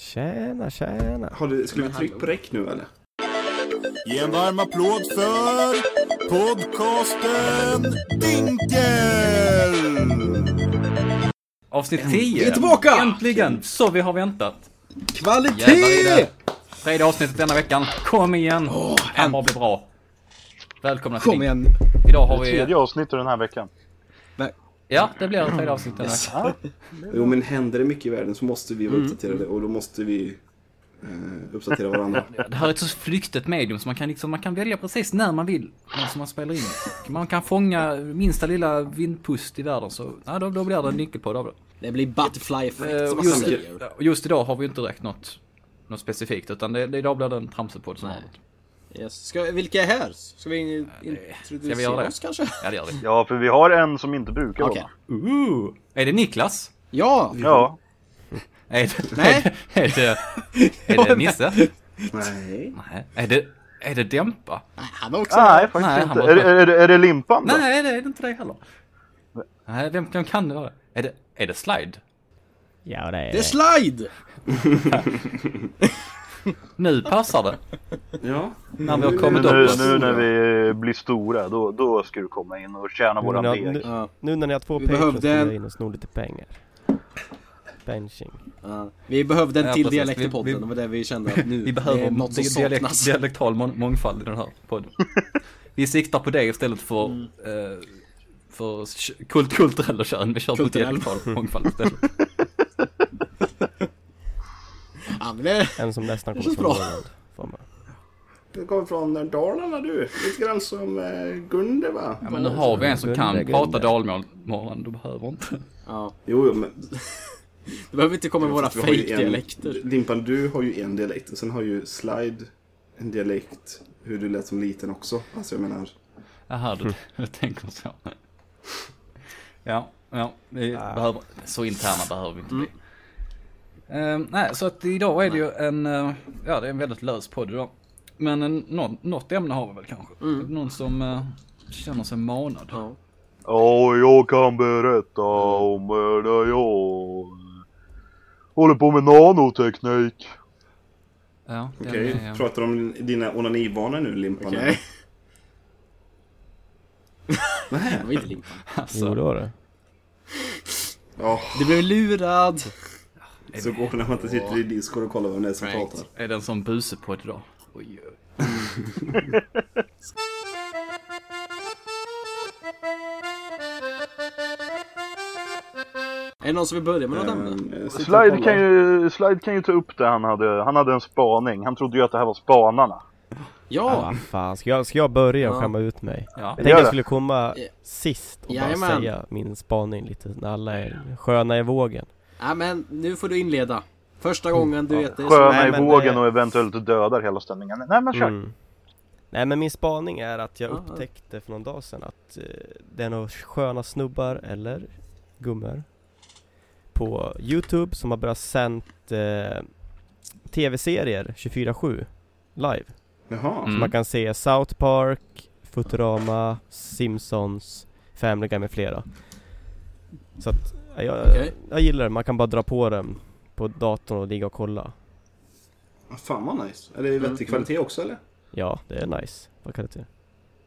Tjena, tjena. Har du, skulle vi trycka på räck nu eller? Ge en varm applåd för podcasten Dinkel! Avsnitt 10! Vi är tillbaka! Äntligen! Så vi har väntat. Kvalitet! det. Tredje avsnittet denna veckan. Kom igen! Det här bara blir bra. Välkomna till Kom igen. Idag har Tredje vi... avsnittet den här veckan. Ja, det blir ett tredje avsnitt veckan. Jo men händer det mycket i världen så måste vi vara uppdaterade och då måste vi eh, uppdatera varandra. Det här är ett så flyktigt medium så man kan, liksom, man kan välja precis när man vill. När som man spelar in. Man kan fånga minsta lilla vindpust i världen så ja, då, då blir det en nyckelpodd av det. Det blir butterfly-effekt Eh, som och man just, just idag har vi inte räckt något, något specifikt utan det, det, idag blir det en tramsepodd som vanligt. Yes. Ska, vilka är här? Ska vi in- Ska vi introducera göra det? oss kanske? Ja det gör vi. Ja, för vi har en som inte brukar Okej. vara. Ooh. Är det Niklas? Ja! Ja, Är det, Nej. Är det, är det Nisse? Nej. Nej. Är det, är det Dämpa? Nej, han har också... nej faktiskt Nej, inte. var Är, det- bara- är, det- är det Limpan då? Nej, det är det inte det heller. Nej, vem, vem kan det vara? Är det, är det Slide? Ja, det är Det är slide! Nu passar det. Ja. När vi har kommit Nu, upp. nu när vi blir stora, då, då ska du komma in och tjäna Nu våran deg. nu, Ja. nu när ni har två Vi patrons behövde ska jag in och sno lite pengar. Benching. Ja. Vi behövde en Ja, till precis. dialekt i podden, vi- det var det vi kände att nu Vi det behöver är något som di- dialekt, saknas. dialektal må- mångfald i den här podden. Vi siktar på det istället för, Mm. eh, för kult, kulturella kön. Vi kör på dialektal mångfald istället. Ja, men det... En som nästan kommer från. Norrland. Du kommer från Dalarna du. Lite grann som eh, Gunde va? Ja, men nu har vi en som kan Gunde, prata dalmål. Morgon, du behöver inte. Ja. Jo, jo men Du behöver inte komma med våra fake-dialekter. Limpan, du har ju en dialekt och sen har ju Slide en dialekt hur du lät som liten också. Alltså jag menar. Jaha, du, du tänker så. Ja, ja, vi behöver, så interna behöver vi inte bli. Ehm, nej, så att idag är det ju en, eh, ja det är en väldigt lös podd idag. Men en, nå, något ämne har vi väl kanske. Det Någon som eh, känner sig manad. Ja. Ja, jag kan berätta om eh, när jag håller på med nanoteknik. Ja, Okej, är, pratar du om dina onanivanor nu Limpan? Okej. Nej. Det var inte Limpan. alltså, Jo, det var det. Ja, Du blev lurad! Så går det när man inte sitter i Discord och kollar vem det är som Right. pratar. är det en sån busepodd idag? Oj, oj. Är det någon som vill börja med något ämne? Ehm, och Slide kan, ju, Slide kan ju ta upp det han hade. Han hade en spaning. Han trodde ju att det här var spanarna. Ja, vad fan. Ska jag, ska jag börja och Ja. skämma ut mig? Ja. Jag tänkte jag det. skulle komma sist och Jajamän. bara säga min spaning lite när alla är sköna i vågen. Ja, men nu får du inleda. Första gången du vet det. Sköna Nej, i vågen eh, och eventuellt dödar hela stämningen. Nej men kör. Mm. Nej men min spaning är att jag Ja. upptäckte för någon dag sedan att eh, det är några sköna snubbar eller gummor på Youtube som har börjat sänt eh, tv-serier 24-7 live. Jaha. Mm. Så man kan se South Park, Futurama, Simpsons, Family Guy med flera. Så att jag, Okej. jag gillar det, man kan bara dra på den på datorn och ligga och kolla. Fan vad nice. Är det vettig Mm. kvalitet också eller? Ja, det är nice. Det till?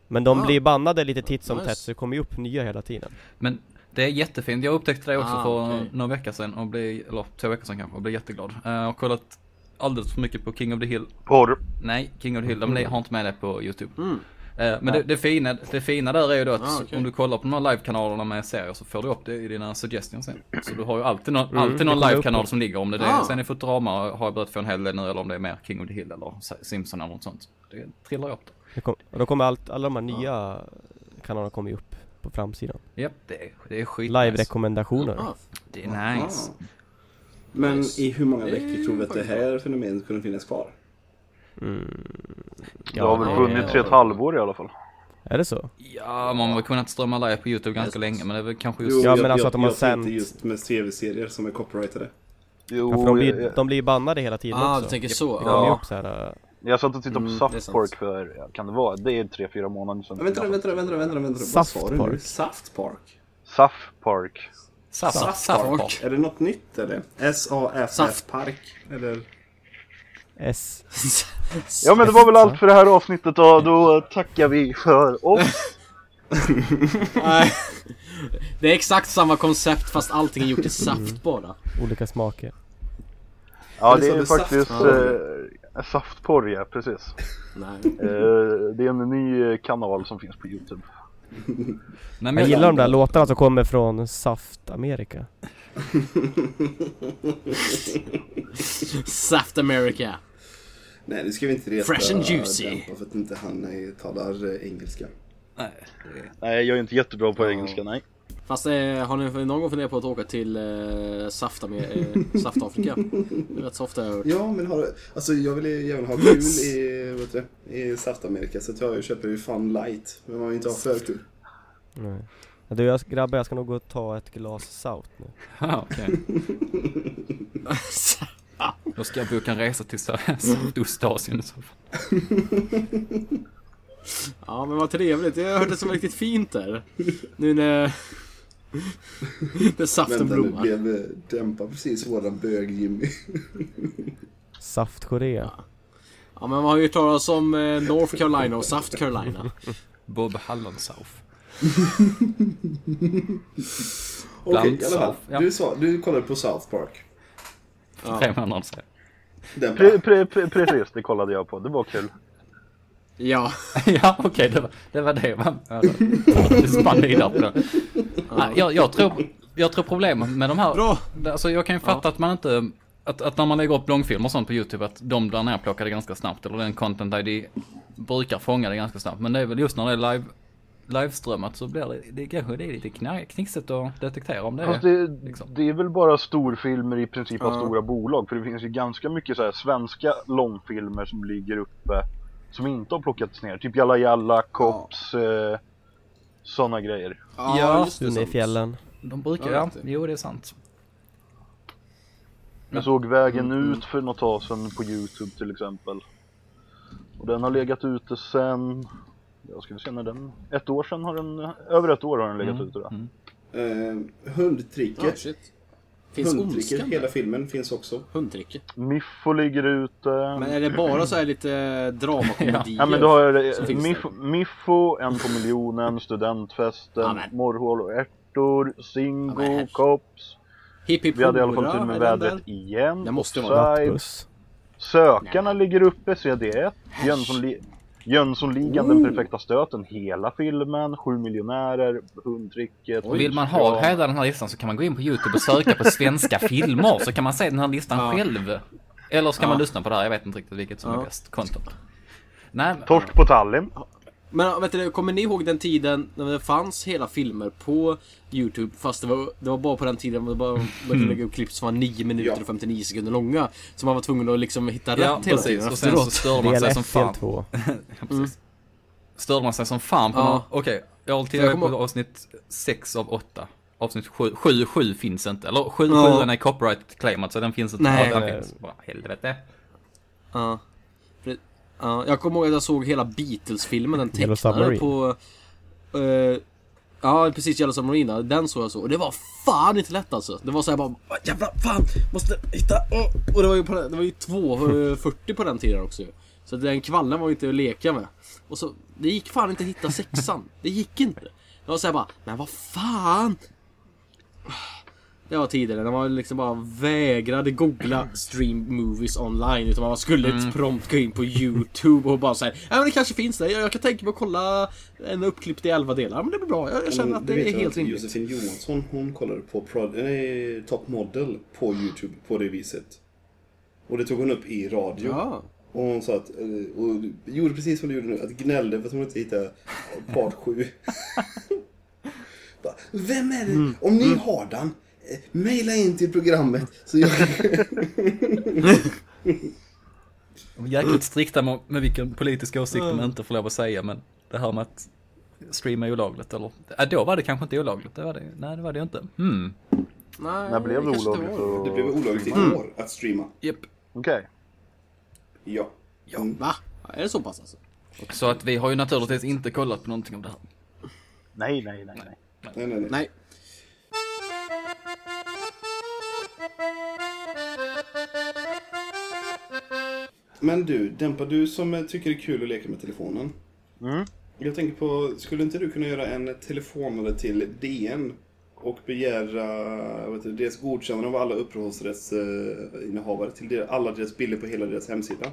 Men de Ah. blir bannade lite titt som Nice. tätt så det kommer ju upp nya hela tiden. Men det är jättefint. Jag upptäckte det också Ah, för okej. några veckor sedan, och blev, eller två veckor sedan kanske, och blev jätteglad. Eh, Jag har kollat alldeles för mycket på King of the Hill. Porr. Nej, King of the Hill, de har inte med det på YouTube. Mm. Eh, Men det, det, fina, det fina där är ju då att Ah, okej. om du kollar på de här livekanalerna med serier så får du upp det i dina suggestions sen. Så du har ju alltid, någon, Mm, alltid någon livekanal som ligger. Om det Ah. sen är Futurama har jag börjat få en hel del nu eller om det är mer King of the Hill eller Simpson eller något sånt. Det trillar ju upp. Det kom, och då kommer allt, alla de här nya kanalerna kommer ju upp på framsidan. Japp, det är, det är skit Live-rekommendationer. Ah, Det är nice. Ah. Men Nice. i hur många veckor tror vi att det här fenomenet kunde finnas kvar? Mm. Det har väl ja, funnits i ja. ett halvår i alla fall. Är det så? Ja, man har kunnat strömma live på YouTube ganska länge men det är väl kanske just... Jo, Ja, jag, men alltså att de har sänt- just med tv-serier som är copyrightade. Jo, Ja, för de blir, de blir bannade hela tiden ah också. du tänker så? Ja. ju upp så här. äh, jag satt och tittade Mm, på South. Park för, kan det vara, det är tre, fyra månader sedan. Vänta, vänta, vänta, vänta, vänta, du nu? Park. Saft Park? South Park. Saft, saftpark. Park. Är det något nytt eller? S-A-F-F Saft. Park? Eller? S. Ja men det var väl allt för det här avsnittet då. Då tackar vi för oss. Nej. Det är exakt samma koncept fast allting är gjort i saft bara. Olika smaker. Ja det är är det faktiskt saftporr. eh, saftporr ja, precis. Nej. Eh, det är en ny kanal som finns på Youtube. Nej, men Jag gillar de där låtarna som kommer från Saft Amerika. Saft America. Nej, det ska vi inte reta Fresh and juicy. Dämpa för att inte han eh, talar eh, engelska. Nej, det Nej jag är inte jättebra på engelska nej. Fast eh, har ni någon gång funderat på att åka till eh, Saft, eh, Saftafrika? Det är rätt så ofta jag har hört. Ja, men har. Alltså jag vill ju gärna ha kul i, vet du, i Saftamerika så jag köper ju Fun Light. Men man vill inte ha för kul. Nej. Ja, Du jag, grabbar jag ska nog gå och ta ett glas South nu. Ja, okej. Då ska jag boka en resa till Sydostasien i så fall. Ja men vad trevligt, jag hört det som riktigt fint där. Nu när... när saften Vänta nu, blommar. blev eh, Dämpa precis våran bög-Jimmy? Saft Korea. Ja men man har ju talas om eh, North Carolina och Saft Carolina. Bob Hallonsauf. Okej, i alla fall. South, ja. Du, sa, du kollade på South Park. Ja. 500 säger. Dämpa. Pre, pre, pre, precis, det kollade jag på. Det var kul. Ja. Ja, okej, det, var, det var det? Ja, Det spann vidare på. Nej, jag, jag, tror, jag tror problemet med de här... Bra. Alltså jag kan ju fatta att man inte... Att, att när man lägger upp långfilmer och sånt på YouTube att de blir nerplockade ganska snabbt. Eller den content ID brukar fånga det ganska snabbt. Men det är väl just när det är live, liveströmmat så blir det, det kanske det är lite knixigt att detektera om det Fast är... det, liksom. det är väl bara storfilmer i princip av Ja. stora bolag. För det finns ju ganska mycket så här svenska långfilmer som ligger uppe. Som inte har plockats ner. Typ Jalla Jalla, Cops, eh, sådana grejer. Ja, just det, i fjällen. De brukar, Ja, ja. Jo, det är sant. Jag såg Vägen Mm, ut för något tag sedan på Youtube till exempel. Och den har legat ute sen, jag ska vi se när den, ett år sedan har den, över ett år har den legat Mm, ute då. mm. Eh, hundtricke. Ja, shit. Finns hundtricke, ondskan hela filmen finns också. Hundtricke. Miffo ligger ute. Men är det bara så här lite dramakomedier? Ja men då har Miffo, Miffo, En på miljonen, Studentfesten, Ja, Morrhål och ärtor, Ja, Singo, här- Cops. Hipp hipp Vi hade i alla fall tur med vädret där? igen. Det måste vara. Nattbuss. Sökarna ligger uppe, CD1. Jönssonli- Jönssonligan, Den perfekta stöten, hela filmen, Sju miljonärer, Hundtricket. Och vill man ha hela den här listan så kan man gå in på YouTube och söka på svenska filmer så kan man se den här listan Ja. själv. Eller ska man Ja. lyssna på det här, jag vet inte riktigt vilket som Ja. är bäst content. Nej, men- Torsk på Tallinn. Men vet du, kommer ni ihåg den tiden när det fanns hela filmer på Youtube fast det var, det var bara på den tiden man bara kunde lägga upp klipp som var 9 minuter Ja. och 59 sekunder långa. Så man var tvungen att liksom hitta rätt ja, hela precis. tiden Och sen så störde man sig 1, som fan. 2. Ja, precis. Störde man sig som fan på Ja. Okej, jag håller till För jag på kommer- avsnitt 6 av 8. Avsnitt 7, 7, 7 finns inte. Eller 7, Ja. 7 är copyright claimat så den finns inte. Nej. Ja, den finns. Bara helvete. Ja. Ja. Jag kommer ihåg att jag såg hela Beatles-filmen, den tecknade på... eh, ja, precis. Yellow Submarine. Den såg jag så. Och det var fan inte lätt alltså. Det var så här bara... "Åh, Jävlar, fan! Måste hitta... åh." Och det var ju, på, den- det var ju 2.40 på den tiden också. Så den kvallen var ju inte att leka med. Och så... Det gick fan inte att hitta sexan. Det gick inte. Det var så här bara... Men vad fan! Det var tidigare när man liksom bara vägrade googla stream movies online utan man skulle Mm. prompt gå in på YouTube och bara säga Ja men det kanske finns det, jag, jag kan tänka mig att kolla en uppklippt i 11 delar, men det blir bra, jag, jag känner att Du det vet är helt att rimligt. Josefin Johansson, hon kollade på prod, nej, Top Model på Youtube på det viset. Och det tog hon upp i radio. Ja. Och hon sa att, eh, och gjorde precis som du gjorde nu, att gnällde för att hon inte hittade part 7. Bara, Vem är det? Mm. Om ni har den, mejla in till programmet. Så jag... De är jäkligt strikta med, med vilken politisk åsikt de inte får lov att säga men det här med att streama är olagligt eller? Ja, då var det kanske inte olagligt, det var det, nej det var det inte. Hmm, Nej, När blev det olagligt? var. att- Det blev olagligt i Mm. år att streama. japp. Okej. Ja. Mm. Va? Är det så pass alltså? Så att vi har ju naturligtvis inte kollat på någonting av det här. Nej, nej, nej, nej. Nej, nej, nej. Nej. Men du, Dempa, du som eh, tycker det är kul att leka med telefonen. Mm. Jag tänker på, skulle inte du kunna göra en telefonare till DN och begära vet du, deras godkännande av alla upphovsrättsinnehavare till alla deras bilder på hela deras hemsida?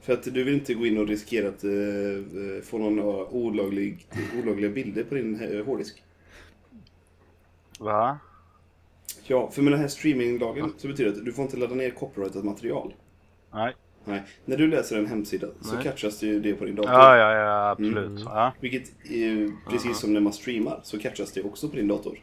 För att du vill inte gå in och riskera att eh, få några olaglig, olagliga bilder på din eh, hårddisk. Va? Ja, för med den här streaminglagen så betyder det att du får inte ladda ner copyrightat material. Nej. Nej, när du läser en hemsida så Nej. catchas det ju det på din dator. Ja, ja, ja, absolut. Mm. Ja. Vilket är precis som när man streamar så catchas det också på din dator.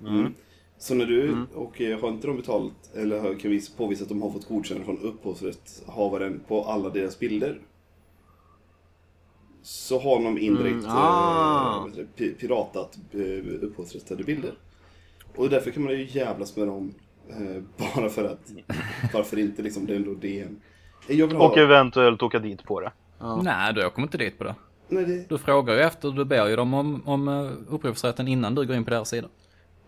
Mm. Så när du, och eh, har inte de betalt, eller har- kan vi påvisa att de har fått godkännande från upphovsrättshavaren på alla deras bilder. Så har de indirekt Mm, ah. eh, piratat eh, upphovsrättade bilder. Och därför kan man ju jävlas med dem eh, bara för att, varför inte liksom, det är ändå DN. Jag vill ha, Och eventuellt åka dit på det. Ja. Nej, du åker inte dit på det. nej, det, Du frågar ju efter, du ber ju dem om, om eh, upphovsrätten innan du går in på deras sida.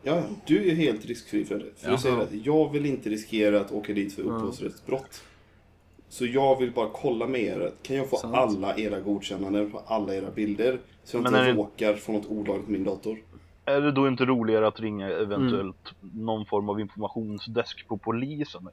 Ja, ja, du är helt riskfri för det. För Ja. du säger att jag vill inte riskera att åka dit för upphovsrättsbrott. Så jag vill bara kolla med er. Kan jag få Sant. alla era godkännanden på alla era bilder? Så jag Men inte är det- råkar få något olagligt på min dator. Är det då inte roligare att ringa eventuellt någon form av informationsdesk på polisen det?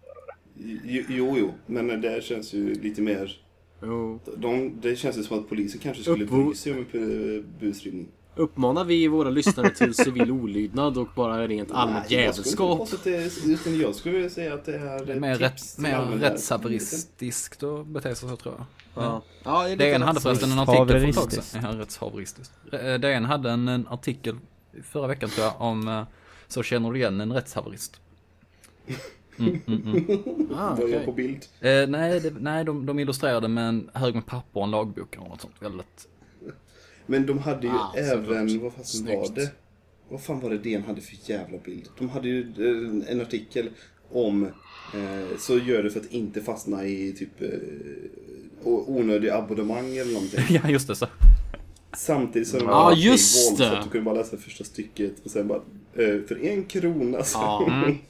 Jo, jo, men det känns ju lite mer... Jo. De, det känns ju som att polisen kanske skulle Uppvo- bry sig om en busringning. Uppmanar vi våra lyssnare till civil olydnad och bara rent allmänt jag skulle jävelskap? jag skulle säga att det är Det är ett mer, tips rätt, mer rättshaveristiskt att bete sig så tror jag. Ja. Ja, det hade förresten en artikel för ett tag sedan. Rättshaveristiskt. Eh, DN hade en, en artikel förra veckan tror jag om eh, Så känner du igen en rättshaverist? Mm, mm, mm. Ah, okej. på bild? Eh, nej, det, nej de, de illustrerade med en hög med papper och en lagbok eller något sånt. Väldigt... Men de hade ju Ah, även, såklart. vad fan var det? Vad fan var det DN hade för jävla bild? De hade ju eh, en artikel om eh, så gör det för att inte fastna i typ eh, onödiga abonnemang eller någonting. ja, just det så. Samtidigt som de Ja, var just våld, så det. att du kunde bara läsa första stycket och sen bara eh, för en krona så. Ja. Mm.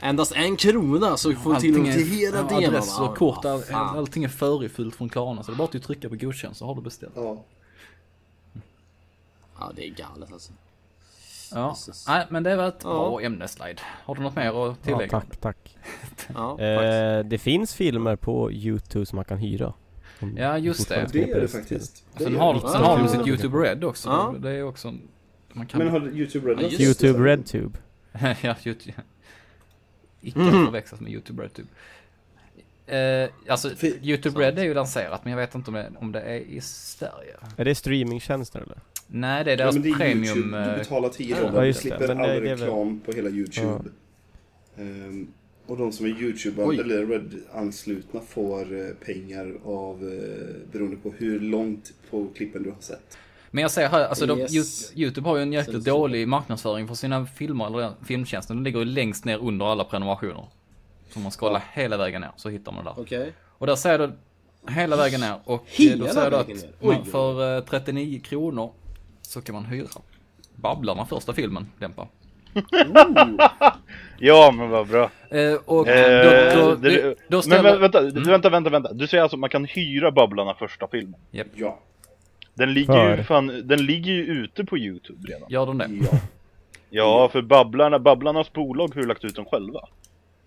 Endast en krona så får vi tillgång till hela ja, delen. adress och kort, all, allting är förifyllt från Klarna. Så det är bara att du trycker på godkänd så har du beställt. Ja. Ja, det är galet alltså. Ja, nej men det var ett Ja. bra ämnesslide. Har du något mer att Ja, tillägga? tack, tack. Ja. Eh, det finns filmer på Youtube som man kan hyra. Ja, just det. Det gör det faktiskt. Det Sen har, sen har de Ja. sitt YouTube Red också. Ja. Det är också... Man kan... Men har Youtube Red Ja, Youtube RedTube. ja, YouTube. Icke att förväxlas med YouTube Red Tube. Eh, alltså, För- YouTube Red är ju lanserat, men jag vet inte om det, om det är i Sverige. Är det streamingtjänster eller? Nej, det är Ja, deras men det är premium... YouTube. Du eh, betalar 10 Ja, dollar. Du just det. slipper all det- reklam på hela YouTube. Ehm, och de som är YouTube eller Red-anslutna får eh, pengar av eh, beroende på hur långt på klippen du har sett. Men jag säger här, alltså de, Yes. Yout- YouTube har ju en jäkligt dålig marknadsföring för sina filmer, eller den filmtjänsten. Den ligger ju längst ner under alla prenumerationer. Så man scrollar hela vägen ner så hittar man det där. Okej. Och där säger du hela vägen ner och eh, Hela då säger du att man, för eh, 39 kronor så kan man hyra Babblarna första filmen, Dämpa. Ja, men vad bra. Eh, och Eh, då, då, det- då, då Men ställer... vä- vänta, du- vänta, vänta, vänta. Du säger alltså att man kan hyra Babblarna första filmen? Ja. Den ligger, ju För? fan, den ligger ju ute på Youtube redan. Gör de det? Ja. Ja, för Babblarna, Babblarnas bolag har ju lagt ut dem själva.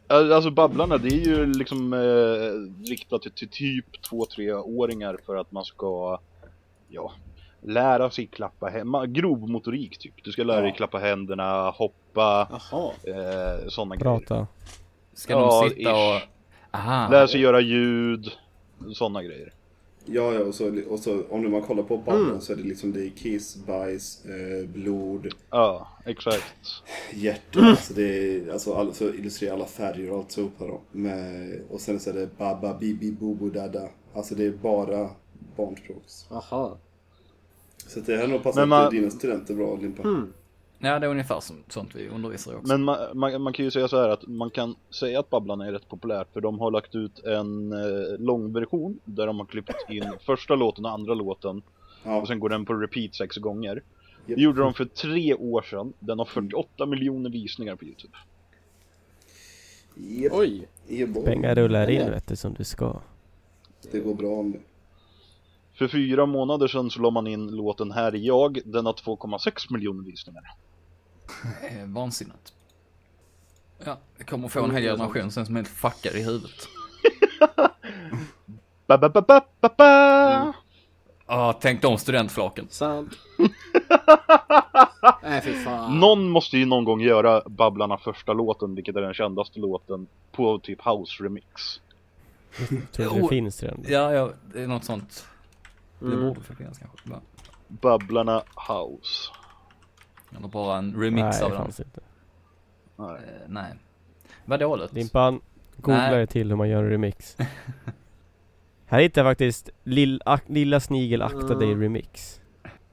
Al- Alltså Babblarna, det är ju liksom eh, riktat till, till typ 2-3-åringar för att man ska, ja, lära sig klappa händerna. Grov motorik typ. Du ska lära Ja. dig klappa händerna, hoppa, eh, sådana grejer. Prata. Ska Ja, de sitta och... ish. Aha. Lära sig göra ljud, sådana grejer. Ja, ja, och så, och så om man kollar på Babblarna så är det liksom det är kiss, bajs, eh, blod, Ja, exakt. hjärta. Alltså det är, alltså all, så illustrerar alla färger och allt dem. Med, och sen så är det baba, bibi, bobo, dada. Alltså det är bara barnspråks. Jaha. Så det här nog passat man- dina studenter bra, Limpa. Mm. Ja, det är ungefär som, sånt vi undervisar i också. Men man, man, man kan ju säga så här att man kan säga att Babblarna är rätt populärt för de har lagt ut en eh, långversion där de har klippt in första låten och andra låten Ja. och sen går den på repeat sex gånger. Japp. Det gjorde de för tre år sedan. Den har 48 miljoner visningar på Youtube. Japp. Oj. E-boll. Pengar rullar in vet du som du ska. Det går bra om det. För fyra månader sedan så la man in låten Här är jag, den har 2,6 miljoner visningar. Eh, vansinnigt. Ja, vi kommer få en hel generation sen som helt fuckade i huvudet. Ba, ba, ba, ba, ba, ba. Ja, tänk de studentflaken. Sant. Nej fy fan. Någon måste ju någon gång göra Babblarna första låten, vilket är den kändaste låten, på typ House Remix. Tror du Jo. det finns redan? Ja, ja, det är något sånt. Det Mm. borde finnas kanske. Babblarna House. Eller bara en remix Nej, av det den. inte. Eh, nej. Vad dåligt. Limpan, googla dig till hur man gör en remix. Här hittar jag faktiskt Lill, ak, Lilla Snigel akta dig Mm. remix.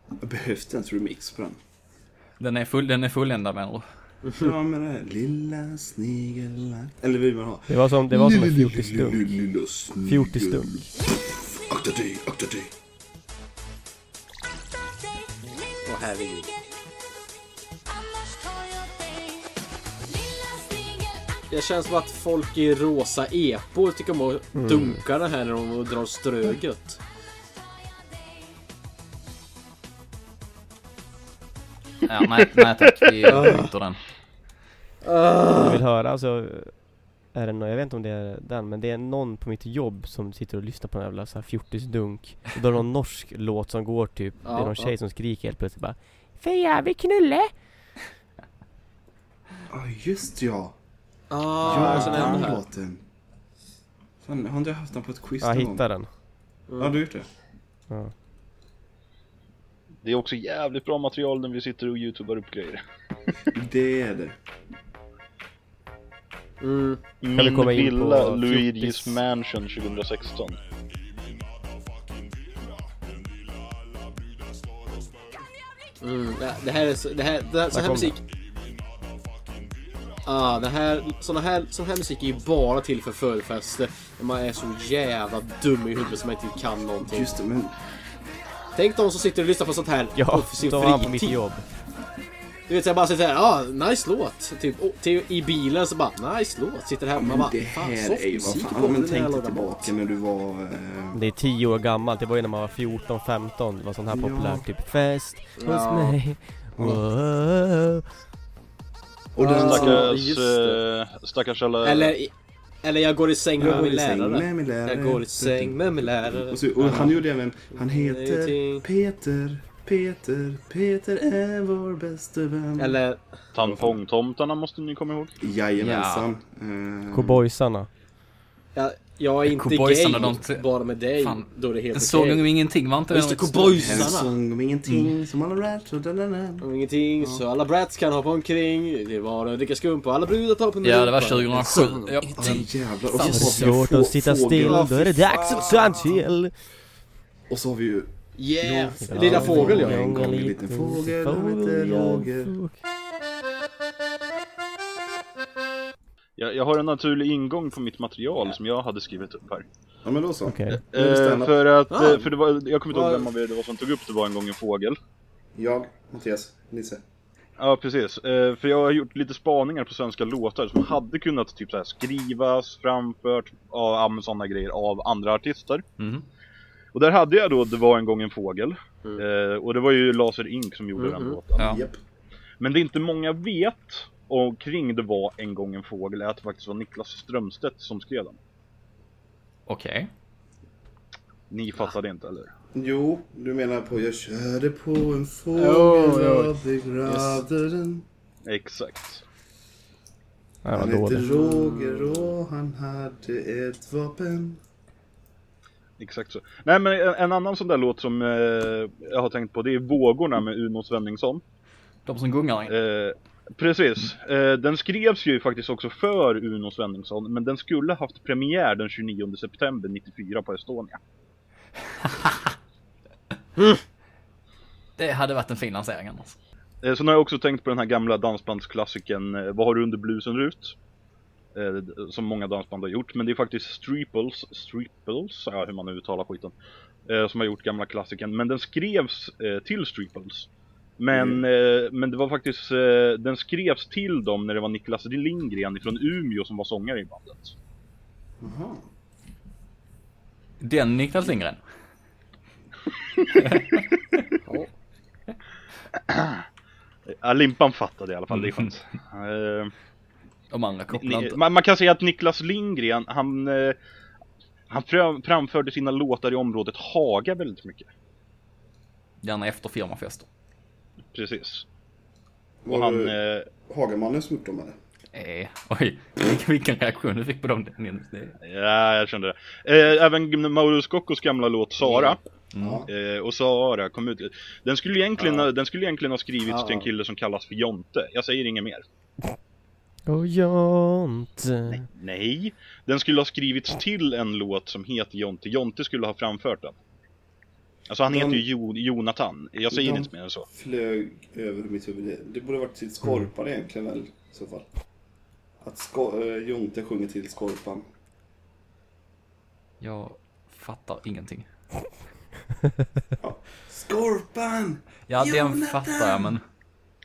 Behövs det ens remix på den? Den är, full, den är fulländad menar du? Ja men det här, lilla snigel Eller vill man ha? Det var som, det var som en fjortisstunk. Lilla snigel. Fjortisstunk. Akta dig, akta dig. Åh herregud. Det känns som att folk i rosa epor tycker om att Mm. dunka det här när de drar ströget. Ja, nej, nej tack. Vi skjuter den. Jag vill höra alltså är det någon, jag vet inte om det är den, men det är någon på mitt jobb som sitter och lyssnar på en jävla så här fjortisdunk. Och då är det någon norsk låt som går typ, det är någon ja. tjej som skriker helt plötsligt bara Feja, vi knulle! Ja just ja. Ah, sen den låten. Fan, har inte jag haft den på ett quiz Ja, någon gång? hitta den. Ja, du har gjort det? Ja. Det är också jävligt bra material när vi sitter och youtubar upp grejer. Det är det. Mm. Min komma in på villa, fjortis? Luigi's Mansion 2016. Mm. Ja, det här är så, det här, det här, sån här musik. Ah, det här, såna här, sån här musik är ju bara till för förfester. När man är så jävla dum i huvudet som man inte kan någonting. Just det, men Tänk de som sitter och lyssnar på sånt här Ja, på sin de var på mitt fritid. jobb. Du vet, så jag bara sitter här, ja, ah, nice låt. Typ, och, till, i bilen så bara, nice låt. Sitter här och bara, det fan, här soft är ju vad musik fan. Men tänk dig tillbaka när du var... Eh, Det är tio år gammalt, det var ju när man var 14, 15, det var sånt här Ja. populärt, typ fest hos Ja. mig. Wow. Och den Ja. Stackars, eh, stackars alla... Eller, eller jag går i säng med min i säng lärare. med min lärare. Jag går i säng med min lärare. Och, så, och han gjorde även, han heter. Peter, Peter, Peter är vår bäste vän. Eller, Tampongtomtarna måste ni komma ihåg. Jajamensan. Eh, Cowboysarna. Jag, jag är inte Cowboysarna, gay, de- bara med dig. Fan. Då är det helt En sång om ingenting var inte Just det, stort? en cowboysarna. sång om ingenting som alla rats och da, da, da. Om ingenting, så alla brats kan hoppa omkring. Det var att dricka skumpa, alla brudar tar på min Ja, det var rumpa. 2007. Ja. Jävlar. Och så svårt att sitta still, Ja, då är det dags att ta en till. Och så har vi ju Yeah! Ja, Lilla fågel ja. en gång en liten fågel, han heter Roger. Jag, jag har en naturlig ingång på mitt material som jag hade skrivit upp här. Ja men då så. Är det Eh, för att, Ah. eh, för det var, jag kommer inte ihåg Vad- vem av er det var som tog upp det var en gång en fågel. Jag, Mattias, Nisse. Ja precis, eh, för jag har gjort lite spaningar på svenska låtar som hade kunnat typ så skrivas, framfört, av sådana grejer av andra artister. Mhm. Och där hade jag då Det var en gång en fågel. Mm. Eh, och det var ju Laser Ink som gjorde den Mhm. låten. Ja. Men det inte många vet och kring Det var en gång en fågel är att det faktiskt var Niklas Strömstedt som skrev den. Okej. Ni fattade inte eller? Jo, du menar på jag körde på en fågel jo. och begravde den. Exakt. Ja, Han hette. Roger och han hade ett vapen. Exakt så. Nej men en, en annan sån där låt som eh, jag har tänkt på det är Vågorna med Uno Svenningsson. De som gungar. Eh, precis. Eh, den skrevs ju faktiskt också för Uno Svenningsson men den skulle haft premiär den 29 september 94 på Estonia. Det hade varit en fin lansering annars. Eh, sen har jag också tänkt på den här gamla dansbandsklassikern eh, Vad har du under blusen Rut? Som många dansband har gjort, men det är faktiskt Streeples, Streeples, ja hur man nu uttalar skiten. Som har gjort gamla klassikern, men den skrevs till Streeples. Men, eh, men det var faktiskt, eh, den skrevs till dem när det var Niklas Lindgren från Umeå som var sångare i bandet. Jaha. Den Niklas Lindgren. Ja, Limpan fattade i alla fall, det är skönt. Eh, De andra inte. man, man kan säga att Niklas Lindgren, han, eh, han fram, framförde sina låtar i området Haga väldigt mycket. Gärna efter firmafester. Precis. Var Och han, det eh, Hagamannen som gjort dem eller? Eh, oj, vilken, reaktion du fick på dem Dennis. Det- ja jag kände det. Eh, även Mauro Scoccos gamla låt Sara, Ja. eh, och Sara kom ut. Den skulle egentligen, Ja. den skulle egentligen ha skrivits Ja. till en kille som kallas för Jonte. Jag säger inget mer. Och Jonte. Nej, den skulle ha skrivits till en låt som heter Jonte. Jonte skulle ha framfört den. Alltså han Den- heter ju jo, Jonathan. Jag säger Den- inte mer än så. Flög över mitt huvud. Det- borde varit till Skorpan egentligen väl, i så fall. Att sko- äh, Jonte sjunger till Skorpan. Jag fattar ingenting. Skorpan! Ja, den Jonathan! fattar jag men...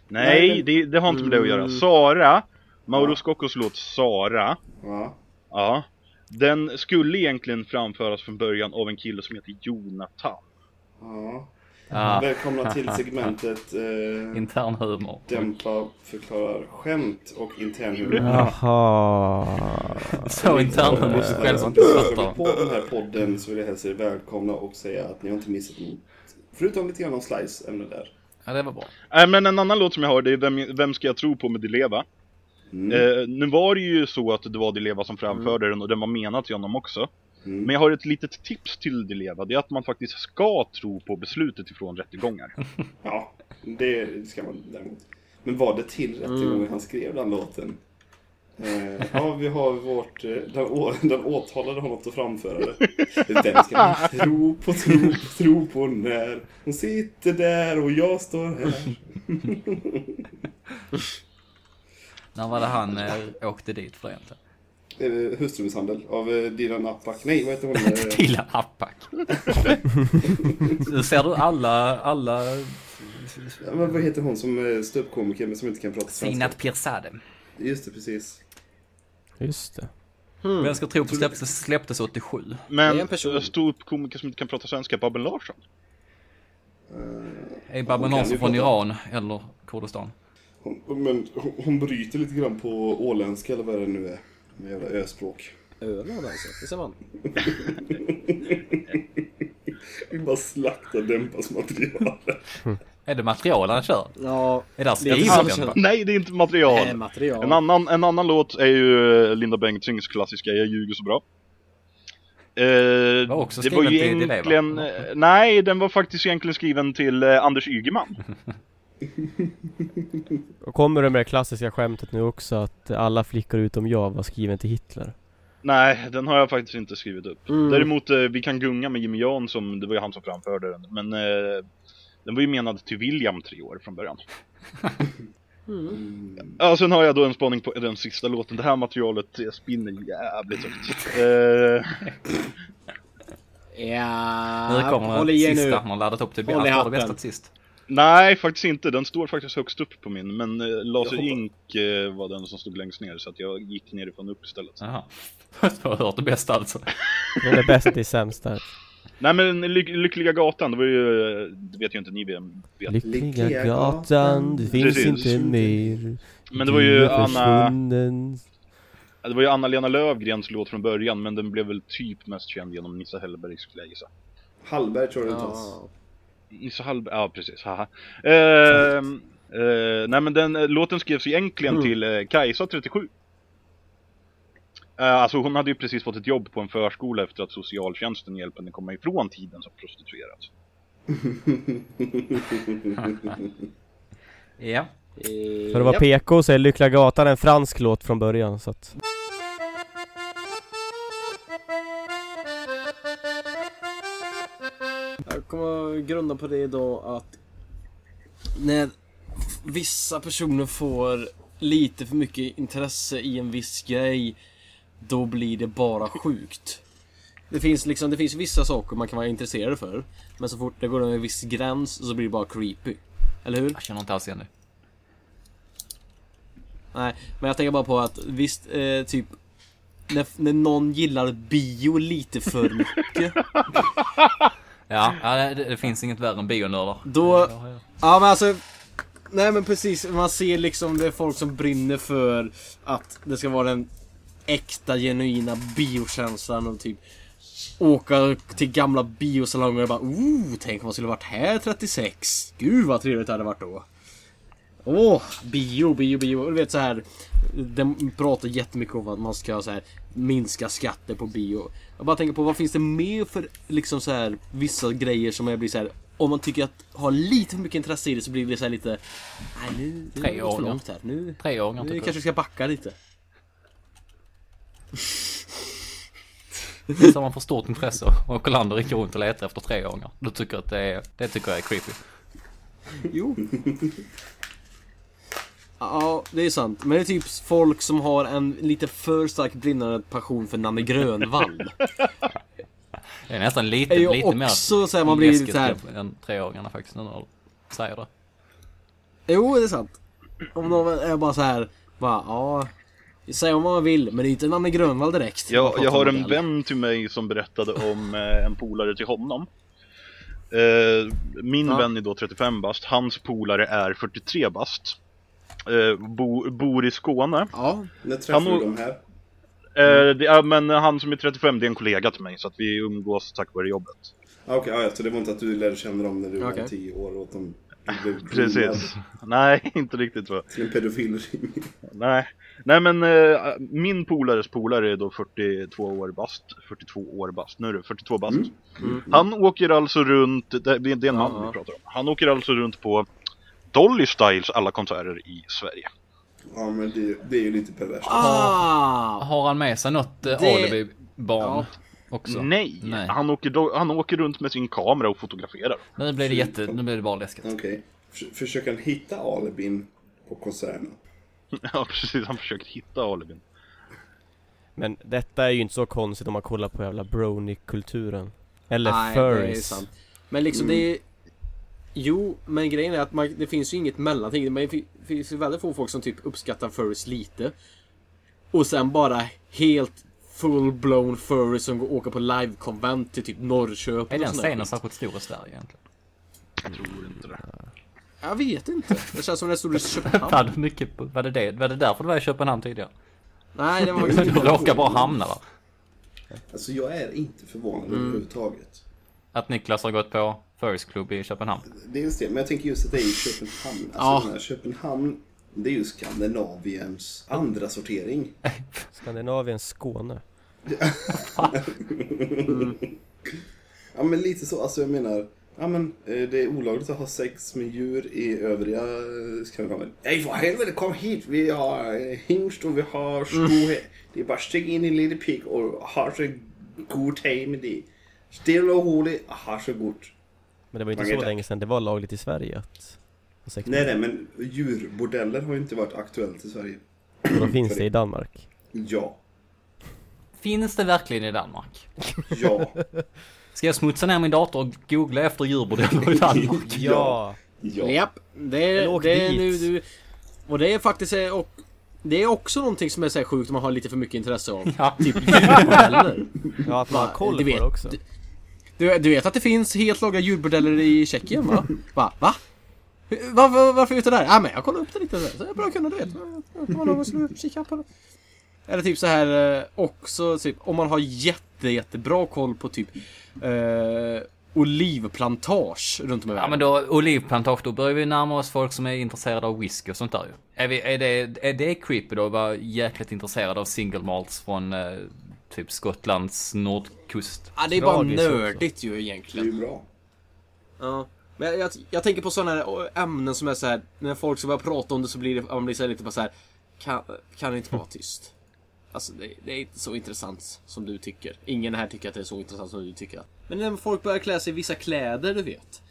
Nej, det, det har inte med det att göra. Mm. Sara, Mauro Ja. Scoccos låt Sara, Ja. ja, den skulle egentligen framföras från början av en kille som heter Jonathan. Ja. Ah, Välkomna till segmentet eh, intern humor. Dämpa förklarar skämt och internhumor. Jaha. Så intern humor själv som fattar. på den här podden så vill jag hälsa er välkomna och säga att ni har inte missat något. Förutom lite grann om slice-ämne där. Ja, det var bra. Äh, men en annan låt som jag har, det är Vem, Vem ska jag tro på med Di Leva. Mm. Eh, nu var det ju så att det var Di Leva som framförde den och den var menad till honom också. Mm. Men jag har ett litet tips till Di Leva, det är att man faktiskt ska tro på beslutet ifrån rättegångar. Ja, det ska man däremot. Men var det till rättegången han skrev den låten? Eh, ja, vi har vårt... Eh, den, å, den åtalade har något att framföra det. Vem ska man tro på, tro på, tro på när hon sitter där och jag står här? När var det han eh, åkte dit för egentligen? Eh, hustrumisshandel av eh, Dilan Apak. Nej, vad heter hon? Eh, Till Apak. Nu ser du alla, alla... ja, men vad heter hon som eh, ståuppkomiker men som inte kan prata svenska? Sinat Pirzadeh. Just det, precis. Just det. Men jag ska tro på släpptes, släpptes 87. Det är Men en person. stå upp komiker som inte kan prata svenska, Babben Larsson. Är Hon Babben Larsson från. Iran eller Kurdistan? Hon, men hon, hon bryter lite grann på åländska eller vad det nu är. Med jävla öspråk. Öland alltså, det ser man. Vi bara slaktar Dämpas material. Är det material han kör? Ja, Är det Det är skriven? Nej, det är inte material. äh, material. En annan, en annan låt är ju eh, Linda Bengtzings klassiska Jag ljuger så bra. Eh, Var också det var ju skriven till egentligen, eh, nej den var faktiskt egentligen skriven till eh, Anders Ygeman. Och kommer det med det klassiska skämtet nu också att alla flickor utom jag var skriven till Hitler? Nej, den har jag faktiskt inte skrivit upp. Mm. Däremot, eh, Vi kan gunga med Jimmy Jansson, det var ju han som framförde den. Men eh, den var ju menad till William tre år från början. Mm. Ja, sen har jag då en spaning på den sista låten. Det här materialet spinner jävligt högt. Eh, Ja, Nu kommer håll i er sista nu. har laddat upp det hatten. bästa till sist. Nej, faktiskt inte. Den står faktiskt högst upp på min. Men eh, Laser Ink eh, var den som stod längst ner, så att jag gick nerifrån upp istället. Jaha. Du har hört det bästa alltså. Den är bäst i sämst där. Nej men Ly Lyckliga Gatan, det var ju, det vet ju inte ni vem vet. Lyckliga gatan, det finns Precis. inte mer. Men det var ju Anna, det var ju Anna-Lena Lövgrens låt från början, men den blev väl typ mest känd genom Nissa Hellberg skulle jag gissa. Hallberg tror jag det. Ja. Nissa Hallberg, ja precis, haha. Ehm, eh, nej men den eh, låten skrevs egentligen Mm. till eh, Kajsa 37. Eh, alltså hon hade ju precis fått ett jobb på en förskola efter att socialtjänsten hjälpte henne komma ifrån tiden som prostituerad. Ja. För att vara. PK så är Lyckliga gatan en fransk låt från början så att kommer att grunda på det då att när vissa personer får lite för mycket intresse i en viss grej då blir det bara sjukt. Det finns liksom, det finns vissa saker man kan vara intresserad för men så fort det går över en viss gräns så blir det bara creepy. Eller hur? Jag känner inte alls igen det. Nej, men jag tänker bara på att visst, eh, typ när, när någon gillar bio lite för mycket. Ja, det, det finns inget värre än bionördar. Då, ja men alltså Nej men precis, man ser liksom det är folk som brinner för att det ska vara den äkta genuina biokänslan och typ Åka till gamla biosalonger och bara oh, tänk om man skulle varit här 36 Gud vad trevligt det hade varit då Åh, bio, bio, bio. Du vet så här. De pratar jättemycket om att man ska så här, minska skatter på bio. Jag bara tänker på vad finns det mer för liksom så här vissa grejer som jag blir så här. Om man tycker att har lite för mycket intresse i det så blir det så här lite Nej nu, nu Tre är det år, för långt här. Nu, Treåringar nu typ. kanske vi ska backa lite. Så man får stort intresse och och rycker runt och letar efter treåringar. Du tycker att det är, det tycker jag är creepy. Jo. Ja, det är sant. Men det är typ folk som har en lite för stark brinnande passion för Nanne Grönvall. Det är nästan är lite, ju lite mer också så här, man blir läskigt lite så här- än treåringarna faktiskt när du säger det. Jo, det är sant. Om någon är bara så här, bara ja. Säg vad man vill, men det är inte Nanne Grönvall direkt. Man Jag, har om en vän till mig som berättade om eh, en polare till honom. Eh, min Ja. vän är då 35 bast, hans polare är 43 bast. Eh, bo, bor i Skåne. Ja, När träffar Han du dem här? Eh, det, ja, men han som är 35 det är en kollega till mig så att vi umgås tack vare jobbet. Ah, Okej, ah, ja, så det var inte att du lärde känna dem när du Okej. var 10 år och de blev Precis. Nej, inte riktigt så. till en pedofil Nej, Nej men eh, min polares polare är då 42 år bast, 42 år bast, nu är det 42 bast. Han åker alltså runt, det, det är en man Ja. vi pratar om. Han åker alltså runt på Dolly Styles alla konserter i Sverige. Ja, men det, det är ju lite perverst. Ah! Har han med sig något eh, Det- alibi-barn också? Nej, Nej. Han, åker han åker runt med sin kamera och fotograferar. Nu blir det jätte, nu blir det bara läskigt. Okej. Förs- Försöker han hitta alibin på konserterna? Ja precis, han försöker hitta alibin. Men detta är ju inte så konstigt om man kollar på jävla brony-kulturen. Eller Nej, det är furries. sant. Men liksom det är... Jo, men grejen är att man, det finns ju inget mellanting. Men det fi- finns ju väldigt få folk som typ uppskattar furries lite. Och sen bara helt full-blown furries som går åka på live-konvent till typ Norrköping Är den och scenen särskilt stor i Sverige egentligen? Jag tror inte det. Jag vet inte. Det känns som det stod i Köpenhamn. det, mycket, var, det det, var det därför du var i Köpenhamn tidigare? Nej, det var Du råkade bara hamna där. Alltså jag är inte förvånad överhuvudtaget. Att Niklas har gått på Furries Club i Köpenhamn. Dels det, men jag tänker just att det är i Köpenhamn. Alltså Ja. den här Köpenhamn, det är ju Skandinaviens andra sortering. Skandinavien, Skåne. Ja men lite så, alltså jag menar. Ja men eh, det är olagligt att ha sex med djur i övriga eh, Skandinavien. Nej för helvete kom hit, vi har eh, hingst och vi har sko här. Det är bara sticka in en liten pik och ha så god tid med det. Stilla och roligt, ha så gott. Men det var inte Mange så länge sedan det var lagligt i Sverige att Nej nej men djurbordeller har ju inte varit aktuellt i Sverige. Och då finns det i Danmark. Ja. Finns det verkligen i Danmark? Ja. Ska jag smutsa ner min dator och googla efter djurbordeller i Danmark? Ja! Ja. Japp, det är, det är nu du... Och det är faktiskt... Och, det är också någonting som är så här sjukt om man har lite för mycket intresse av. Ja. Typ djurbordeller. Ja, att man har koll på det också. Du- Du, vet att det finns helt lagliga djurbordeller i Tjeckien va? Va? Va? Va, va, varför är du ute där? Ja men jag kollar upp det lite så jag bör kunna du vet. Man har skulle kika på det. Eller typ så här eh, också typ om man har jätte jättebra koll på typ eh, olivplantage runt om i Ja världen. men då olivplantage, då börjar vi närma oss folk som är intresserade av whisky och sånt där ju. Är, vi, är, det, är det creepy då att vara jäkligt intresserad av single malts från eh, typ Skottlands nordkust? Ja, det är bara också. nördigt ju Det är egentligen. ju bra. Ja. Men jag, jag, jag tänker på sådana här ämnen som är så här när folk ska börja prata om det så blir det, man blir så här lite bara så här. Kan, kan det inte vara tyst? Alltså det, det är inte så intressant som du tycker. Ingen här tycker att det är så intressant som du tycker. Men när folk börjar klä sig i vissa kläder, du vet.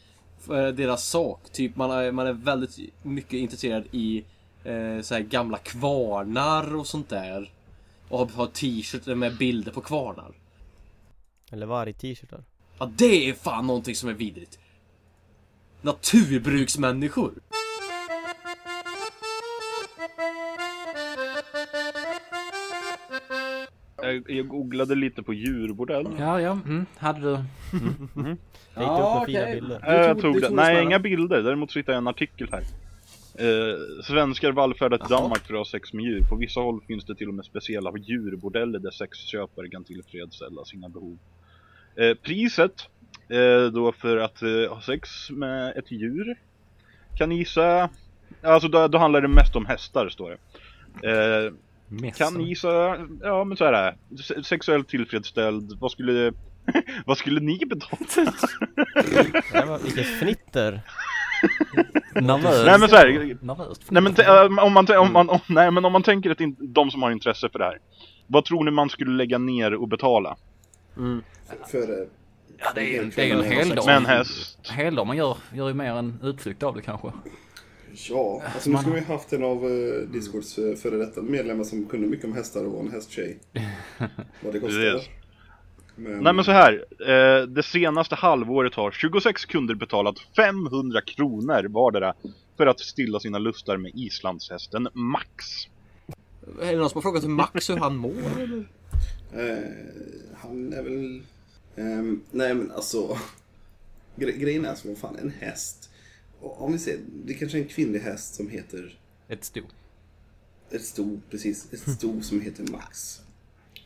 För deras sak. Typ man är, man är väldigt mycket intresserad i eh, så här gamla kvarnar och sånt där. Och har, har t-shirts med bilder på kvarnar. Eller varg-t-shirtar. Ja, det är fan någonting som är vidrigt. Naturbruksmänniskor. Jag, jag googlade lite på djurbordell. Ja, ja, mm, hade du? Jag gick upp med fina bilder. Jag tog- det Nej, inga bilder. Däremot så hittade jag en artikel här. Eh, svenskar vallfärdar till. Danmark för att ha sex med djur. På vissa håll finns det till och med speciella djurbordeller där sexköpare kan tillfredsställa sina behov. Eh, priset eh, då för att eh, ha sex med ett djur kan ni gissa... Alltså då, då handlar det mest om hästar står det. Eh, kan ni gissa, ja men så här Sexuellt tillfredsställd, vad skulle, vad skulle ni betala? Vilket fnitter! Nej men så här, Nervöst. Nej men, om man, om man, om, nej, men om man tänker att de som har intresse för det här. Vad tror ni man skulle lägga ner och betala? För, eh, Ja, det är, det är en heldag. Med en häst? Heldag man gör, gör ju mer en utflykt av det kanske. ja, alltså nu skulle vi haft en av uh, Discords uh, före detta medlemmar som kunde mycket om hästar och var en hästtjej. Vad det kostar. Men, Nej men så här, eh, det senaste halvåret har 26 kunder betalat 500 kronor vardera för att stilla sina lustar med islandshästen Max. Är det någon som har frågat hur Max hur han mår eller? eh, han är väl... ehm, nej men alltså. Gre grejen är som vad fan, en häst. Och Om vi ser, det är kanske är en kvinnlig häst som heter Ett sto. ett sto, precis. Ett sto som heter Max.